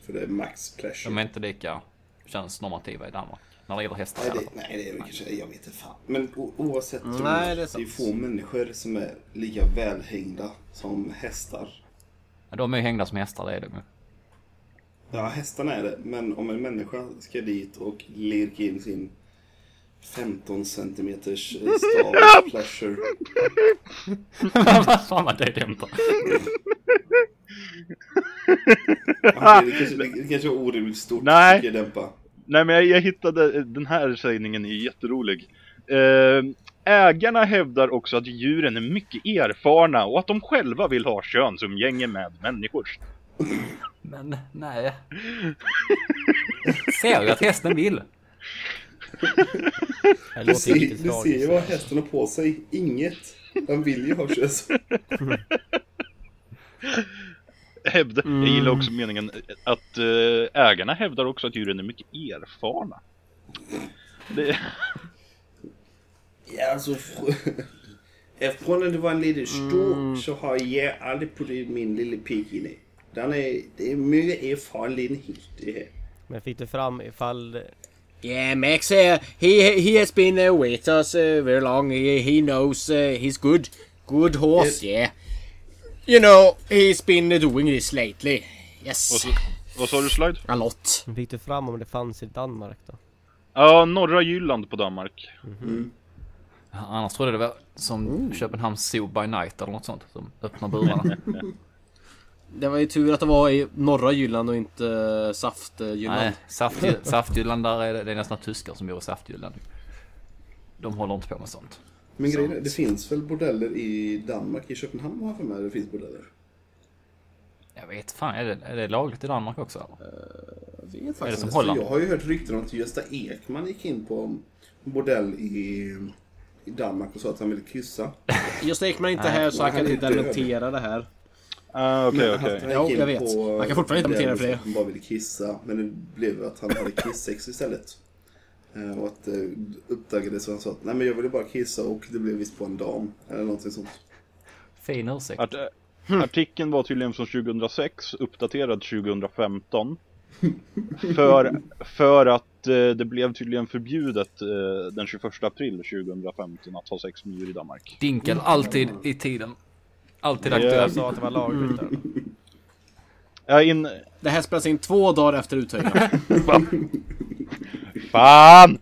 För det är Max Pleasure. De är inte lika könsnormativa i Danmark. När det gäller hästar Nej det, nej, det är väl kanske, jag vet inte fan. Men o, oavsett, så Nej, det är det är få människor som är lika välhängda som hästar. Ja, De är ju hängda som hästar, det är de ju. Ja, hästarna är det. Men om en människa ska dit och lirka in sin 15 centimeters eh, stav pleasure. Vad fan var det dämpar? Det, kanske, det kanske var orimligt stort. Nej. jag dämpa. Nej men jag, jag hittade, den här sägningen är jätterolig. Eh, ägarna hävdar också att djuren är mycket erfarna och att de själva vill ha könsumgänge med människor. Men nej. Ser ju att hästen vill. Du ser, du ser ju vad hästen har på sig. Inget. Han vill ju ha köns. Hävda, Jag gillar också meningen att eh, ägarna hävdar också att djuren är mycket erfarna. Det, Ja, alltså... fr- Eftersom det var en liten stor så har jag aldrig puttat min lilla pik in i. Den är, det är mycket erfarenhet det här. Men fick du fram ifall Yeah, Max, uh, he he has been uh, with us uh, very long. He, he knows uh, he's good, good horse. Yeah, you know he's been uh, doing this lately. vad, Yes, vad sa du Slide? a lot. fick du fram om det fanns i Danmark då? Ja, norra Jylland på Danmark. Annars trodde jag det var som Köpenhamns Zoo by Night eller något sånt. Som öppnar burarna. Det var ju tur att det var i norra Jylland och inte uh, saft-Jylland. Nej, Saftgy- Saftjylland där är det, det är nästan tyskar som bor i Saftjylland. De håller inte på med sånt. Men grejen är, det finns väl bordeller i Danmark? I Köpenhamn har jag för mig det finns bordeller. Jag vet fan, är det, är det lagligt i Danmark också? eller? Jag vet faktiskt inte. Jag har ju hört rykten om att Gösta Ekman gick in på en bordell i, i Danmark och sa att han ville kyssa. Gösta Ekman är inte Nej, här så han kan han inte dementera det här. Ah, Okej, okej. han Jo, jag vet. Man kan fortfarande inte dementera för det. Han bara ville kissa. Men det blev att han hade kissex istället. Eh, Och att det uppdagades så han sa att nej men jag ville bara kissa och det blev visst på en dam. Eller någonting sånt. Fin ursäkt. Art, artikeln var tydligen från 2006, uppdaterad 2015. För, för att eh, det blev tydligen förbjudet eh, den 21 april 2015 att ha sex med djur i Danmark. Dinkel, alltid i tiden. Alltid Ja. Jag aktuell. sa att det var lagligt där. Ja, in... Det här spelas in två dagar efter uthöjningen. Fan!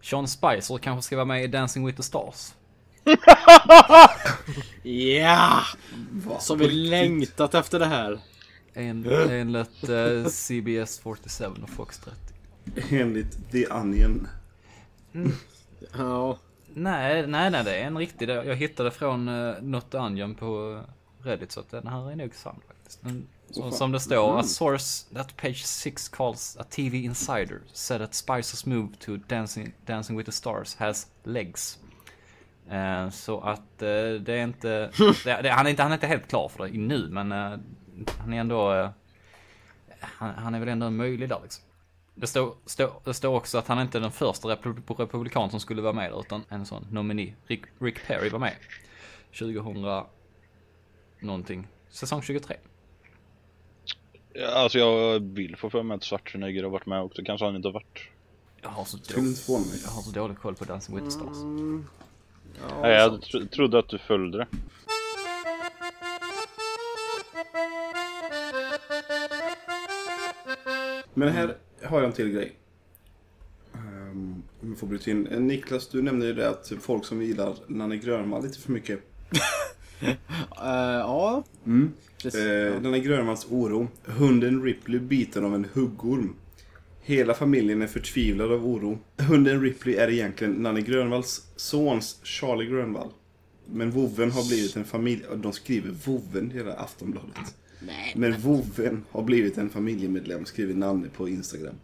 Sean Spicer kanske ska vara med i Dancing with the Stars. Ja! Så vi längtat efter det här. En, enligt eh, CBS 47 och Fox 30. Enligt The Onion. Ja. Nej, nej, nej, det är en riktig. Jag hittade från uh, Not Onion på Reddit så att den här är nog sann faktiskt. Men, så, som det står, a source that page 6 calls a TV insider said that Spicers move to Dancing, Dancing with the Stars has legs. Eh, så att eh, det är inte, det, det, han, är inte, han är inte helt klar för det nu men eh, han är ändå, uh, han, han är väl ändå möjlig där liksom. Det står, står, det står också att han inte är den första repub republikan som skulle vara med utan en sån nominee. Rick, Rick Perry var med. 2000 någonting. Säsong 23. Ja, Alltså jag vill få för mig att Schwarzenegger har varit med också, kanske han inte har varit. Jag har så, inte förvåna mig. jag har så dålig koll på Dancing with the Stars. Mm, ja, Nej, jag tro trodde att du följde det. Men här har jag en till grej. Um, om jag får bryta in. Eh, Niklas, du nämnde ju det att folk som gillar Nanne Grönvall lite för mycket. Eh, ja. Mm. Eh, Nanne Grönvalls oro. Hunden Ripley biten av en huggorm. Hela familjen är förtvivlad av oro. Hunden Ripley är egentligen Nanne Grönvalls sons Charlie Grönvall. Men vovven har blivit en familj... De skriver vovven hela Aftonbladet. Nej. Men vovven har blivit en familjemedlem, skriver Nanne på Instagram.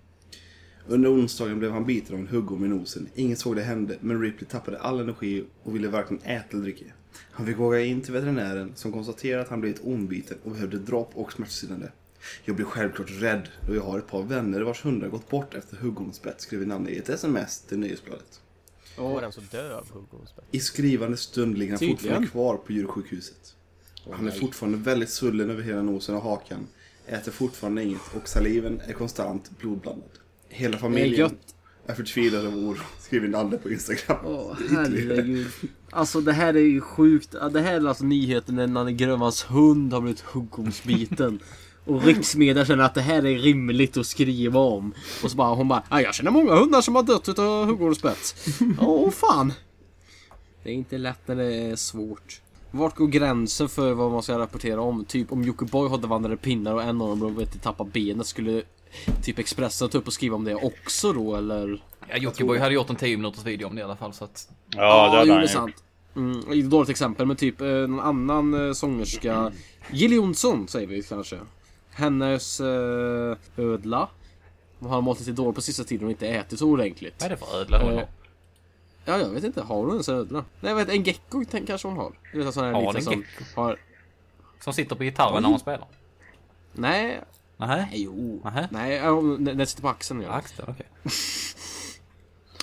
Under onsdagen blev han biten av en huggorm i nosen. Ingen såg det hända, men Ripley tappade all energi och ville varken äta eller dricka. Han fick åka in till veterinären som konstaterade att han blivit onbiten och behövde dropp och smärtstillande. Jag blev självklart rädd då jag har ett par vänner vars hundar gått bort efter huggormsbett, skriver Nanne i ett sms till Nyhetsbladet. Var den så död av huggormsbett? I skrivande stund ligger han Tydligen. fortfarande kvar på djursjukhuset. Han är nej. fortfarande väldigt svullen över hela nosen och hakan. Äter fortfarande inget och saliven är konstant blodblandad. Hela familjen är förtvivlad av oro, skriver Nalle på Instagram. Åh herregud. Alltså det här är ju sjukt. Det här är alltså nyheten när Nanne Grönvalls hund har blivit huggormsbiten. Och riksmedia känner att det här är rimligt att skriva om. Och så bara hon bara jag känner många hundar som har dött utav huggormsbett. Åh fan. Det är inte lätt när det är svårt. Vart går gränsen för vad man ska rapportera om? Typ om Jockiboi hade vandrade pinnar och en av dem vet, tappade benet. Skulle typ Expressen ta upp och skriva om det också då eller? Ja, Jockiboi hade gjort en 10 minuters video om det i alla fall så att... Ja, det hade han sant. Mm, det är ett dåligt exempel men typ eh, någon annan eh, sångerska Jill Johnson säger vi kanske. Hennes eh, ödla. Hon har mått lite dåligt på sista tiden och inte ätit så ordentligt. Vad är det för ödla hon Eh, har? Ja, jag vet inte. Har hon ens en ödla? Nej, jag vet en gecko kanske hon har. Du vet, en sån här Har liten den som gecko? har... Som sitter på gitarren när hon spelar? Nej, Nähä? nej, jo. Nähä? Nej, hon- den sitter på axeln. Ja. Axel, okej.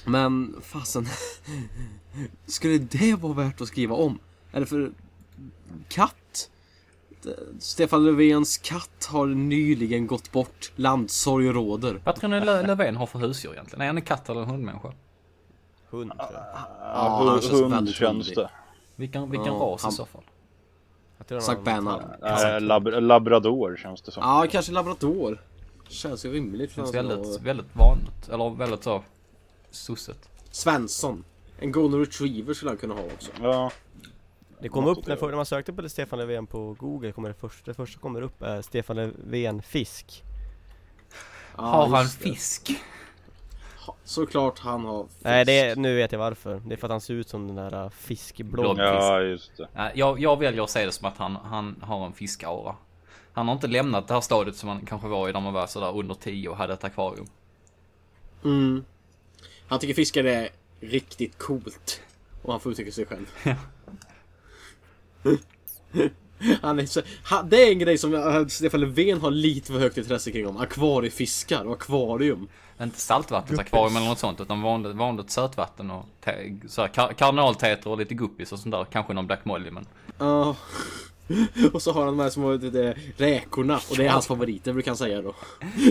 Men fasen. Skulle det vara värt att skriva om? Eller för katt? Stefan Löfvens katt har nyligen gått bort. Landsorg råder. Vad tror ni Lö- Löfven har för husdjur egentligen? Är han en katt eller en hundmänniska? Hund tror jag. Ja, hund, känns hund känns det. Vilken, vilken Ja, ras han- i så fall? Har- Bernhard. Äh, lab labrador känns det som. Ja, kanske labrador. Känns ju rimligt. Känns väldigt, väldigt vanligt. Eller väldigt så... Sosset. Svensson. En golden retriever skulle han kunna ha också. Ja, Det kom upp när, när man sökte på Stefan Löfven på google, kommer det första, det första kommer upp är Stefan Löfven fisk Ja, har han fisk? Såklart han har fisk. Nej det är, nu vet jag varför, det är för att han ser ut som den där uh, fiskblå Blå. ja just det. Jag, jag väljer att se det som att han, han har en fiskaura. Han har inte lämnat det här stadiet som han kanske var i när man var sådär under 10 och hade ett akvarium. Mm. Han tycker fiskar är riktigt coolt. Och han får uttrycka sig själv. Han är så, han, det är en grej som Stefan Löfven har lite för högt intresse kring om. Akvariefiskar och akvarium. Inte saltvattensakvarium eller något sånt utan vanligt, vanligt sötvatten och te, så här, kar, kardinalteter och lite guppis och sånt där. Kanske någon Black Molly men... Ja. Och så har han de här små det, det, räkorna och det är hans favoriter brukar han säga då.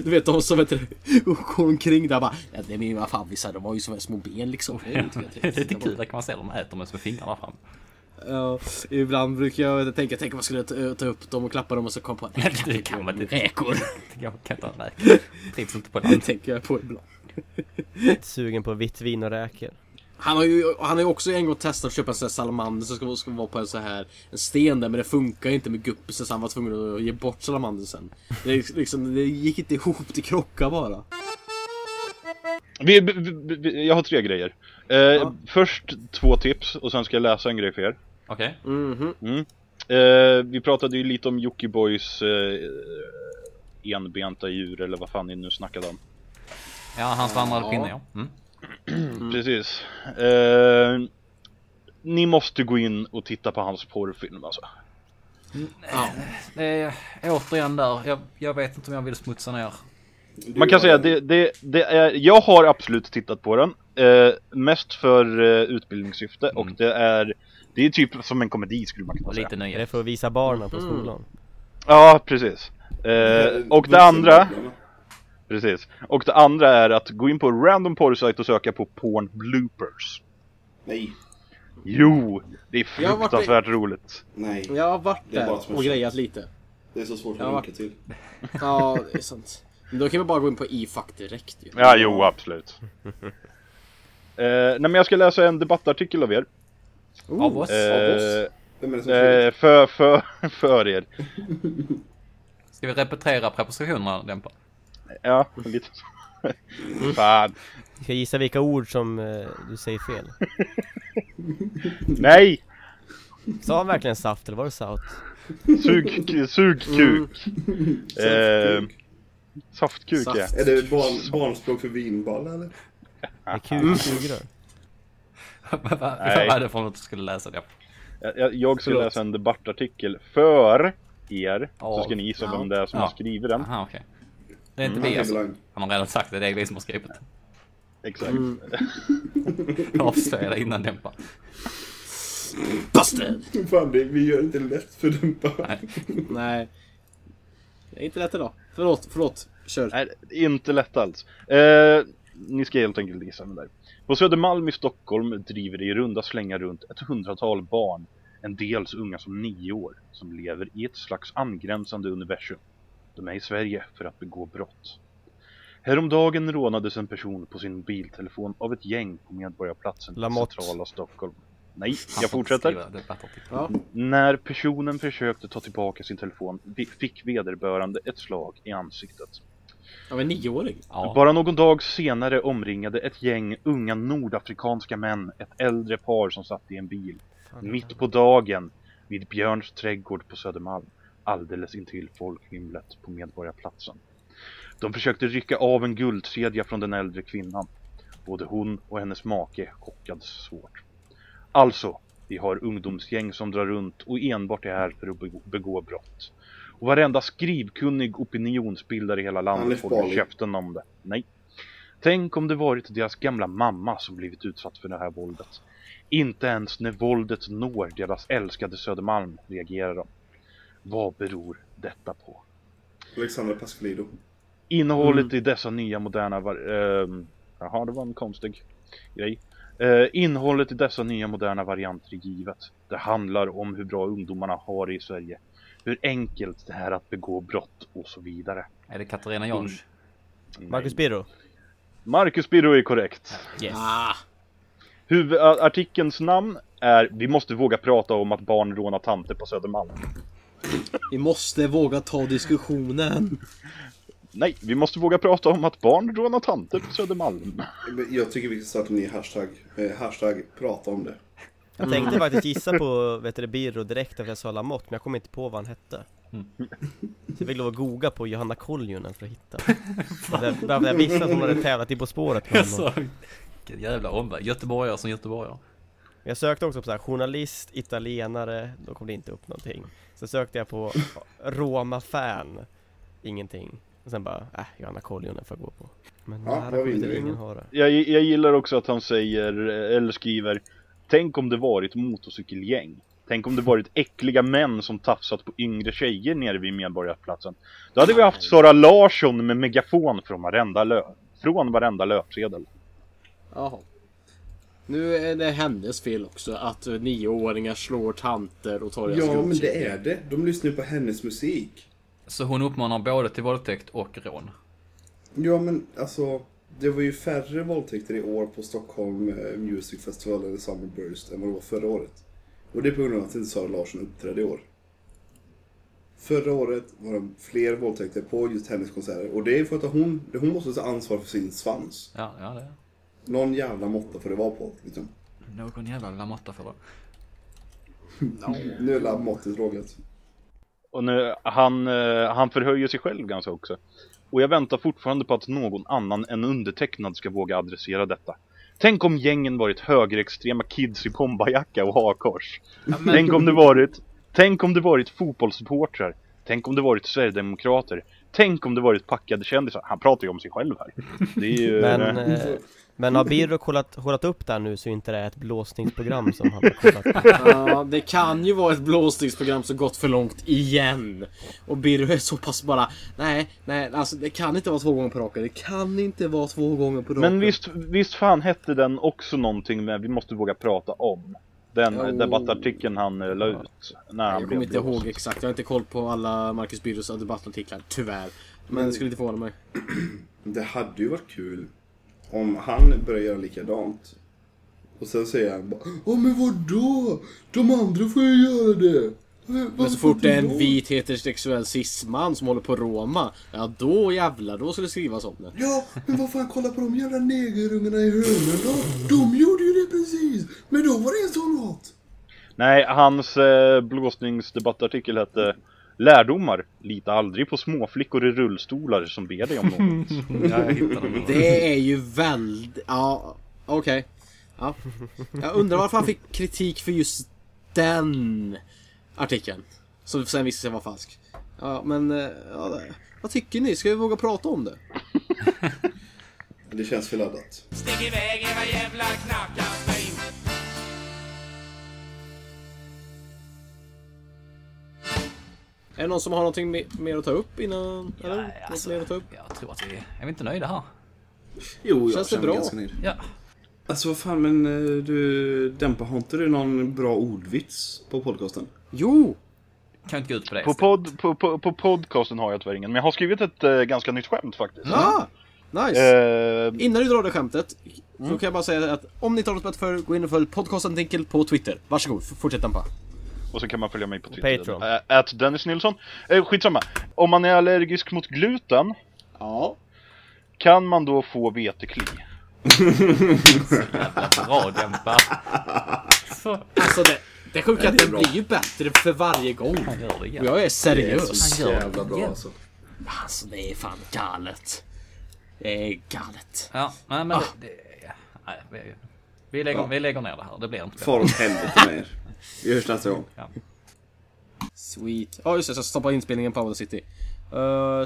Du vet de som vet, du, går omkring där bara ja, det är mina favvisar, de har ju som små ben liksom. Det lite det är lite kul, där kan man se dem äter med fingrarna fram. Ja, ibland brukar jag tänka, tänk om jag skulle ta, ta upp dem och klappa dem och så kom på Men det kan man inte. Räkor. Jag kan inte ha räkor. Trivs inte på Det land. tänker jag på ibland. Sugen på vitt vin och räkor Han har ju han har ju också en gång testat att köpa en sån här salamander som ska, ska vara på en så här en sten där men det funkar inte med guppisen så han var tvungen att ge bort salamandern sen. Det, liksom, det gick inte ihop, det krockade bara. Vi, vi, vi, jag har tre grejer. Eh, Först två tips och sen ska jag läsa en grej för er. Okej. Mhm. Mm. Eh, vi pratade ju lite om Jockibois eh, enbenta djur eller vad fan ni nu snackade om. Ja, hans vandrade Ja. pinne ja. Mm. Precis. Eh, ni måste gå in och titta på hans porrfilm alltså. Det är återigen där, jag, jag vet inte om jag vill smutsa ner. Man kan säga det, det, det är, jag har absolut tittat på den. Eh, mest för eh, utbildningssyfte och Mm. det är Det är typ som en komedi skulle man kunna Och säga. lite Är det nyhet. för att visa barnen på Mm. skolan? Ja, precis. Eh, och det andra, precis. Och det andra är att gå in på random porrsajt och söka på porn bloopers. Nej, Jo, det är varit fruktansvärt roligt. nej. Jag har varit där och grejat lite. Det är så svårt att va- vinka till. Ja, det är sant. Men då kan vi bara gå in på iFack direkt ju. Ja, jo, absolut. Eh, nej men jag ska läsa en debattartikel av er. Av oss? Eh, Vem är det som eh, för, för, för er. Ska vi repetera prepositionerna Dämpa? Ja, lite så. Fan. Ska jag gissa vilka ord som eh, du säger fel? Nej! Sa han verkligen saft eller var det saut? Sug, sug kuk. Eh, saftkuk ja. Saft. Är det barn, barnspråk för vinball eller? Med kuk sugrör? Vad är det för något du skulle läsa det? Jag- Jag, Förlåt. läsa en debattartikel för er. Ja. Så ska ni gissa Ja. vem det är som Ja. har skrivit den. Aha, okej. Det är inte Mm. vi alltså. Han har redan sagt det, det är vi som har skrivit det. Exakt. Mm. Jag avslöjade innan Dämpa. Busted! Fan, det, vi gör inte lätt för Dumpa. Nej. Nej. Det är inte lätt idag. Förlåt, förlåt. Kör. Nej, inte lätt alls. Eh, ni ska helt enkelt gissa den där. På Södermalm i Stockholm driver det i runda slängar runt ett hundratal barn, en del så unga som nio år, som lever i ett slags angränsande universum. De är i Sverige för att begå brott. Häromdagen rånades en person på sin mobiltelefon av ett gäng på Medborgarplatsen i centrala Stockholm. Nej, jag fortsätter. Ja. När personen försökte ta tillbaka sin telefon fick vederbörande ett slag i ansiktet. Av en nioåring. Ja. Bara någon dag senare omringade ett gäng unga nordafrikanska män ett äldre par som satt i en bil. Mitt på dagen vid Björns trädgård på Södermalm. Alldeles intill folkhymlet på Medborgarplatsen. De försökte rycka av en guldkedja från den äldre kvinnan. Både hon och hennes make chockades svårt. Alltså, vi har ungdomsgäng som drar runt och enbart är här för att begå, brott. Och varenda skrivkunnig opinionsbildare i hela landet håller käften om det. Nej. Tänk om det varit deras gamla mamma som blivit utsatt för det här våldet. Inte ens när våldet når deras älskade Södermalm reagerar de. Vad beror detta på? Alexandra Pascalido. Innehållet i dessa nya moderna var... ehm, jaha, det var en konstig grej. Eh, innehållet i dessa nya moderna varianter är givet. Det handlar om hur bra ungdomarna har det i Sverige. Hur enkelt det är att begå brott och så vidare. Är det Katarina Jansch? Nej. Marcus Birro? Marcus Birro är korrekt. Yes. Ah. Huvudartikelns namn är Vi måste våga prata om att barn rånar tanter på Södermalm. Vi måste våga ta diskussionen. Nej, vi måste våga prata om att barn rånar tanter på Södermalm. Jag tycker vi ska starta en ny hashtag. Eh, hashtag prata om det. Jag tänkte faktiskt gissa på vet du, Birro direkt efter jag sa Lamotte, men jag kom inte på vad han hette. Så jag fick lov att googla på Johanna Koljonen för att hitta. För jag, jag visste att hon hade tävlat i På spåret med honom. Vilken jävla omväg. Göteborgare som göteborgare. Jag sökte också på så här, journalist, italienare, då kom det inte upp någonting. Så sökte jag på Roma-fan, ingenting. Och sen bara, äh, Johanna Koljonen får jag gå på. Men Ja, här vi? ingen hare. Jag, jag gillar också att han säger, eller skriver Tänk om det varit motorcykelgäng. Tänk om det varit äckliga män som tafsat på yngre tjejer nere vid Medborgarplatsen. Då hade vi haft Sara Larsson med megafon från varenda, lö från varenda löpsedel. Jaha. Nu är det hennes fel också att nioåringar slår tanter och tar deras Ja, men det är det. De lyssnar ju på hennes musik. Så hon uppmanar både till våldtäkt och rån. Ja, men alltså. Det var ju färre våldtäkter i år på Stockholm eh, Music Festival eller Summerburst än vad det var förra året. Och det är på grund av att inte Sara Larsson uppträdde i år. Förra året var det fler våldtäkter på just hennes konserter. Och det är för att hon, hon måste ta ansvar för sin svans. Ja, ja det är Någon jävla måtta får det vara på. Liksom. Någon jävla lamotta för det. Nu är labbmåttet rågat. Och nu, han, eh, han förhöjer sig själv ganska också. Och jag väntar fortfarande på att någon annan än undertecknad ska våga adressera detta. Tänk om gängen varit högerextrema kids i pombajacka och hakkors. Ja, men, Tänk om det varit Tänk om det varit fotbollssupportrar. Tänk om det varit Sverigedemokrater. Tänk om det varit packade kändisar. Han pratar ju om sig själv här. Det är ju... Men, eh, men har Birro kollat, kollat upp där nu så inte det är ett blåsningsprogram som han har kollat Ja, det kan ju vara ett blåsningsprogram som gått för långt igen. Och Birro är så pass bara, nej, nej, alltså det kan inte vara två gånger på raken. Det kan inte vara två gånger på raken. Men visst, visst fan hette den också någonting med vi måste våga prata om? Den Jo. debattartikeln han eh, la ut. När han Jag kommer inte ihåg exakt, jag har inte koll på alla Marcus Birros debattartiklar, tyvärr. Men det skulle inte förvåna mig. Det hade ju varit kul om han börjar göra likadant. Och sen säger han bara Åh men vadå? De andra får ju göra det. Men så fort det är en vit heterosexuell cisman som håller på Roma, ja då jävlar, då ska det skrivas om det. Ja, men vad fan kolla på de jävla negerungarna i hörnen då. De gjorde ju det precis. Men då var det en sån hat. Nej, hans eh, blåsningsdebattartikel hette Lärdomar. Lita aldrig på småflickor i rullstolar som ber dig om något. Det är ju väldigt... Ja, okej. Ja. Jag undrar varför han fick kritik för just den artikeln. Som sen visade sig vara falsk. Ja, men... eh, Ja, vad tycker ni? Ska vi våga prata om det? Det känns för laddat. Stick iväg era jävla knarkarsvin Är det någon som har någonting me- mer att ta upp innan? Eller? Nej, Något alltså, mer att ta upp? jag tror att vi är vi inte nöjda här. Jo, jag Känns det känner mig bra? ganska nöjd. Ja. Alltså vad fan, men eh, du Dämpa, har inte du någon bra ordvits på podcasten? Jo! Kan inte gå ut på det På, pod, på, på, på podcasten har jag tyvärr ingen, men jag har skrivit ett eh, ganska nytt skämt faktiskt. Ah! Nice! Eh, Innan du drar det skämtet så kan jag bara säga att om ni inte har något bättre för gå in och följ podcasten Dinkel på Twitter. Varsågod, fortsätt Dampa. och så kan man följa mig på Twitter. Patreon. Eh, At Dennis Nilsson. Eh, skitsamma. Om man är allergisk mot gluten, Ja. kan man då få vetekli? Jävla bra dämpa. Så, Alltså det, det sjuka är att det är den blir ju bättre för varje gång. han gör det igen. jag är Det är seriös. så det jävla bra alltså. Alltså det är fan galet. Det är galet. Ja, nej men det, det, ja, nej, vi, vi, lägger, vi lägger ner det här. Det blir inte Far bättre. åt helvete med er. Vi hörs nästa gång. Sweet. Ja just det, jag ska stoppa inspelningen på Audacity. Uh,